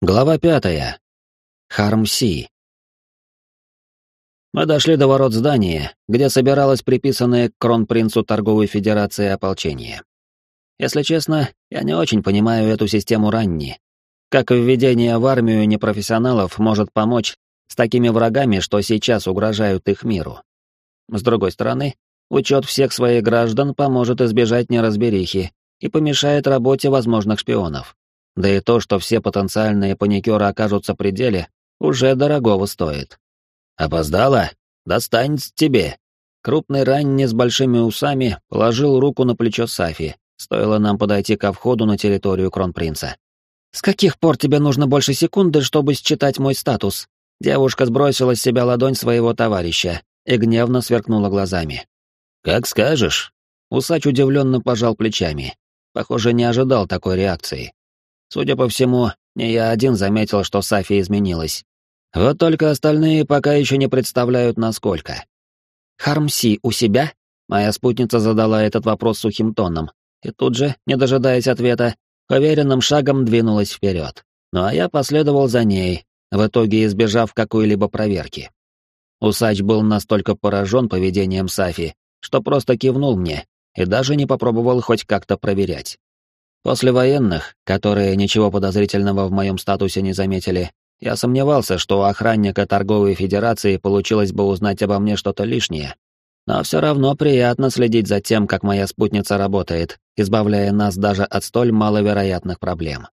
Глава пятая. Хармси. Мы дошли до ворот здания, где собиралось приписанное к кронпринцу торговой федерации ополчение. Если честно, я не очень понимаю эту систему ранни. Как введение в армию непрофессионалов может помочь с такими врагами, что сейчас угрожают их миру. С другой стороны, учет всех своих граждан поможет избежать неразберихи и помешает работе возможных шпионов. Да и то, что все потенциальные паникеры окажутся при деле, уже дорогого стоит. «Опоздала? Достанется тебе!» Крупный ранний с большими усами положил руку на плечо Сафи, стоило нам подойти ко входу на территорию кронпринца. «С каких пор тебе нужно больше секунды, чтобы считать мой статус?» Девушка сбросила с себя ладонь своего товарища и гневно сверкнула глазами. «Как скажешь». Усач удивленно пожал плечами. Похоже, не ожидал такой реакции. Судя по всему, не я один заметил, что Сафи изменилась. Вот только остальные пока еще не представляют, насколько. «Хармси у себя?» Моя спутница задала этот вопрос сухим тоном, и тут же, не дожидаясь ответа, уверенным шагом двинулась вперед. Ну а я последовал за ней, в итоге избежав какой-либо проверки. Усач был настолько поражен поведением Сафи, что просто кивнул мне и даже не попробовал хоть как-то проверять. После военных, которые ничего подозрительного в моем статусе не заметили, я сомневался, что у охранника торговой федерации получилось бы узнать обо мне что-то лишнее. Но все равно приятно следить за тем, как моя спутница работает, избавляя нас даже от столь маловероятных проблем.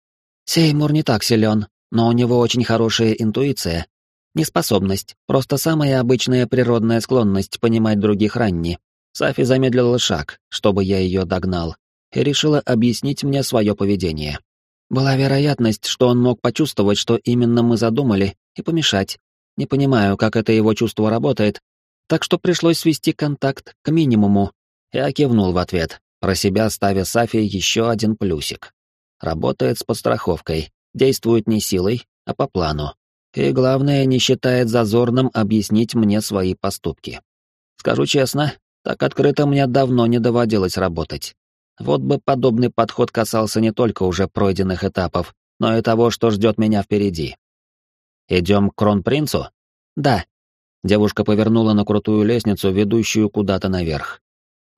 Сеймур не так силен, но у него очень хорошая интуиция. Неспособность, просто самая обычная природная склонность понимать других ранни. Сафи замедлила шаг, чтобы я ее догнал, и решила объяснить мне свое поведение. Была вероятность, что он мог почувствовать, что именно мы задумали, и помешать. Не понимаю, как это его чувство работает, так что пришлось свести контакт к минимуму. Я кивнул в ответ, про себя ставя Сафи еще один плюсик. Работает с подстраховкой, действует не силой, а по плану. И главное, не считает зазорным объяснить мне свои поступки. Скажу честно, так открыто мне давно не доводилось работать. Вот бы подобный подход касался не только уже пройденных этапов, но и того, что ждет меня впереди. «Идем к кронпринцу?» «Да». Девушка повернула на крутую лестницу, ведущую куда-то наверх.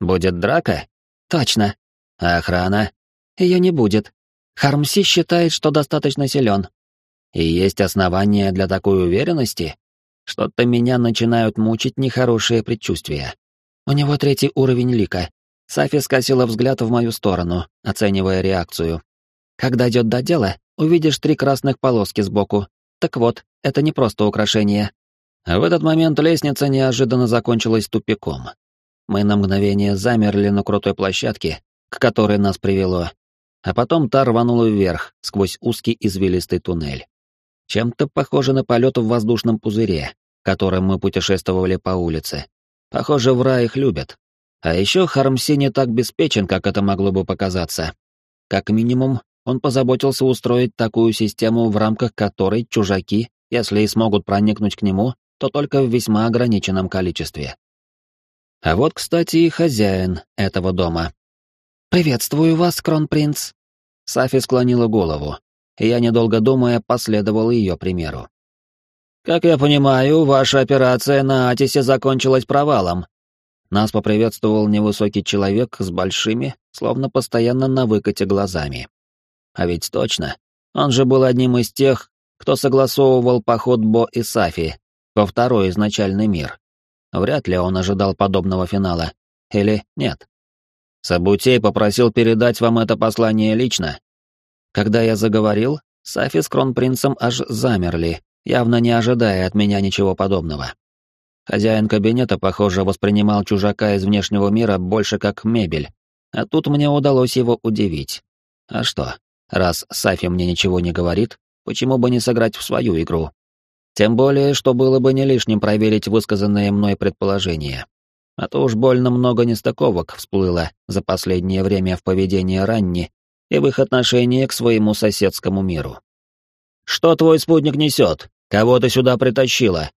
«Будет драка?» «Точно». «А охрана?» «Ее не будет. Хармси считает, что достаточно силен». «И есть основания для такой уверенности?» Что-то меня начинают мучить нехорошие предчувствия. У него третий уровень лика, Сафи скосила взгляд в мою сторону, оценивая реакцию. Когда идет до дела, увидишь три красных полоски сбоку. Так вот, это не просто украшение. В этот момент лестница неожиданно закончилась тупиком. Мы на мгновение замерли на крутой площадке, к которой нас привело, а потом та рванула вверх, сквозь узкий извилистый туннель. Чем-то похоже на полет в воздушном пузыре, которым мы путешествовали по улице. Похоже, в рай их любят. А еще Хармси не так беспечен, как это могло бы показаться. Как минимум, он позаботился устроить такую систему, в рамках которой чужаки, если и смогут проникнуть к нему, то только в весьма ограниченном количестве. А вот, кстати, и хозяин этого дома. «Приветствую вас, кронпринц!» Сафи склонила голову, и я, недолго думая, последовал ее примеру. «Как я понимаю, ваша операция на Атисе закончилась провалом», нас поприветствовал невысокий человек с большими, словно постоянно на выкате глазами. А ведь точно, он же был одним из тех, кто согласовывал поход Бо и Сафи во второй изначальный мир. Вряд ли он ожидал подобного финала. Или нет? Сабутей попросил передать вам это послание лично. Когда я заговорил, Сафи с кронпринцем аж замерли, явно не ожидая от меня ничего подобного. Хозяин кабинета, похоже, воспринимал чужака из внешнего мира больше как мебель, а тут мне удалось его удивить. А что, раз Сафи мне ничего не говорит, почему бы не сыграть в свою игру? Тем более, что было бы не лишним проверить высказанные мной предположения. А то уж больно много нестыковок всплыло за последнее время в поведении Ранни и в их отношении к своему соседскому миру. «Что твой спутник несет? Кого ты сюда притащила?»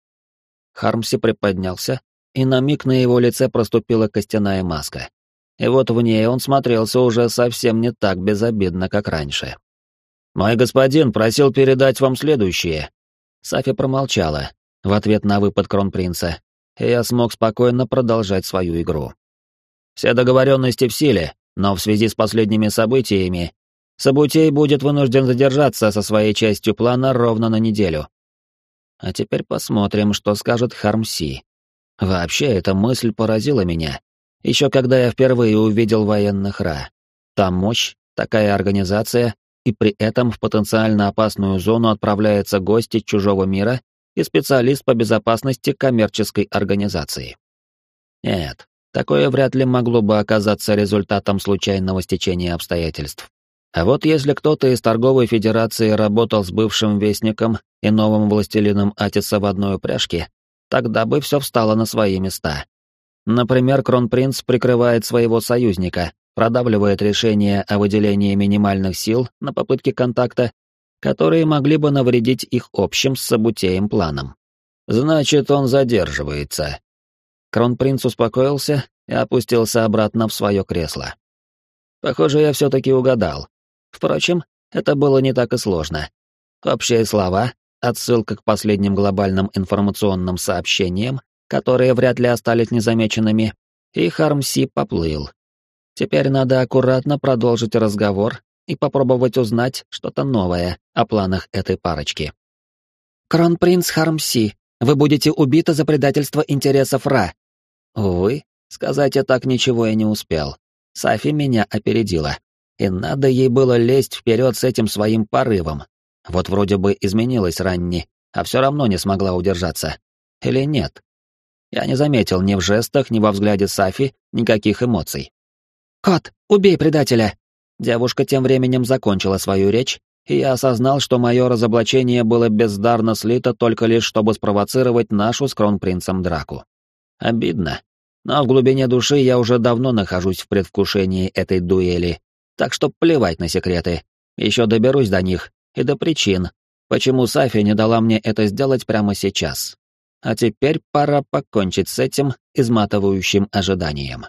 Хармси приподнялся, и на миг на его лице проступила костяная маска. И вот в ней он смотрелся уже совсем не так безобидно, как раньше. «Мой господин просил передать вам следующее». Сафи промолчала в ответ на выпад кронпринца, и я смог спокойно продолжать свою игру. Все договоренности в силе, но в связи с последними событиями Сабутей будет вынужден задержаться со своей частью плана ровно на неделю. А теперь посмотрим, что скажет Хармси. Вообще, эта мысль поразила меня. Еще когда я впервые увидел военных Ра. Там мощь, такая организация, и при этом в потенциально опасную зону отправляется гость из чужого мира и специалист по безопасности коммерческой организации. Нет, такое вряд ли могло бы оказаться результатом случайного стечения обстоятельств. А вот если кто-то из торговой федерации работал с бывшим вестником и новым властелином Атиса в одной упряжке, тогда бы все встало на свои места. Например, кронпринц прикрывает своего союзника, продавливает решение о выделении минимальных сил на попытки контакта которые могли бы навредить их общим с Сабутеем планам. Значит, он задерживается. Кронпринц успокоился и опустился обратно в свое кресло. Похоже, я все-таки угадал. Впрочем, это было не так и сложно. Общие слова, отсылка к последним глобальным информационным сообщениям, которые вряд ли остались незамеченными, и Хармси поплыл. Теперь надо аккуратно продолжить разговор и попробовать узнать что-то новое о планах этой парочки. «Кронпринц Хармси, вы будете убиты за предательство интересов Ра». Увы, сказать я так ничего и не успел. Сафи меня опередила. И надо ей было лезть вперед с этим своим порывом. Вот вроде бы изменилась Ранни, а все равно не смогла удержаться. Или нет? Я не заметил ни в жестах, ни во взгляде Сафи никаких эмоций. «Кот, убей предателя!» Девушка тем временем закончила свою речь, и я осознал, что мое разоблачение было бездарно слито только лишь, чтобы спровоцировать нашу с кронпринцем драку. Обидно. Но в глубине души я уже давно нахожусь в предвкушении этой дуэли, так что плевать на секреты. Еще доберусь до них и до причин, почему Сафи не дала мне это сделать прямо сейчас. А теперь пора покончить с этим изматывающим ожиданием.